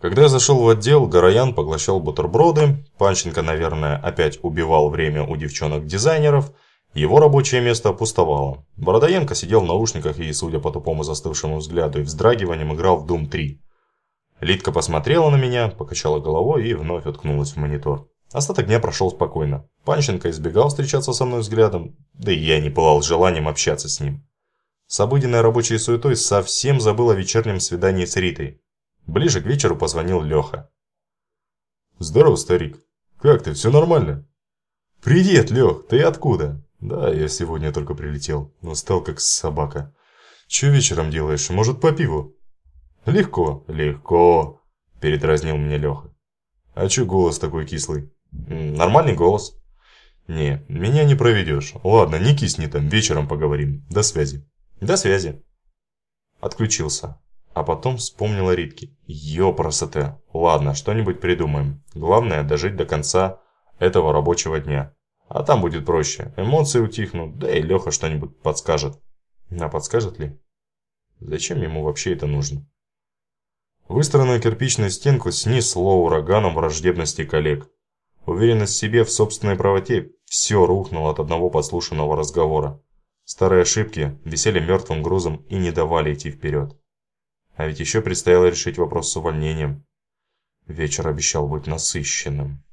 Когда я зашел в отдел, Гороян поглощал бутерброды, Панченко, наверное, опять убивал время у девчонок-дизайнеров, его рабочее место опустовало. Бородоенко сидел в наушниках и, судя по тупому застывшему взгляду и вздрагиваниям, играл в Doom 3. Лидка посмотрела на меня, покачала головой и вновь уткнулась в монитор. Остаток дня прошел спокойно. Панченко избегал встречаться со мной взглядом, да и я не пылал желанием общаться с ним. С обыденной рабочей суетой совсем забыл о вечернем свидании с Ритой. Ближе к вечеру позвонил Леха. «Здорово, старик. Как ты, все нормально?» «Привет, Лех, ты откуда?» «Да, я сегодня только прилетел, но стал как собака. Че вечером делаешь? Может, по пиву?» «Легко, легко», – передразнил мне Леха. «А че голос такой кислый?» «Нормальный голос». «Не, меня не проведешь. Ладно, не кисни там, вечером поговорим. До связи». «До связи». Отключился. А потом вспомнил о Ритке. Ёпросоте. Ладно, что-нибудь придумаем. Главное дожить до конца этого рабочего дня. А там будет проще. Эмоции утихнут, да и Леха что-нибудь подскажет. А подскажет ли? Зачем ему вообще это нужно? Выстроенную кирпичную стенку снесло ураганом враждебности коллег. Уверенность в себе, в собственной правоте, все рухнуло от одного подслушанного разговора. Старые ошибки висели мертвым грузом и не давали идти вперед. А ведь еще предстояло решить вопрос с увольнением. Вечер обещал быть насыщенным.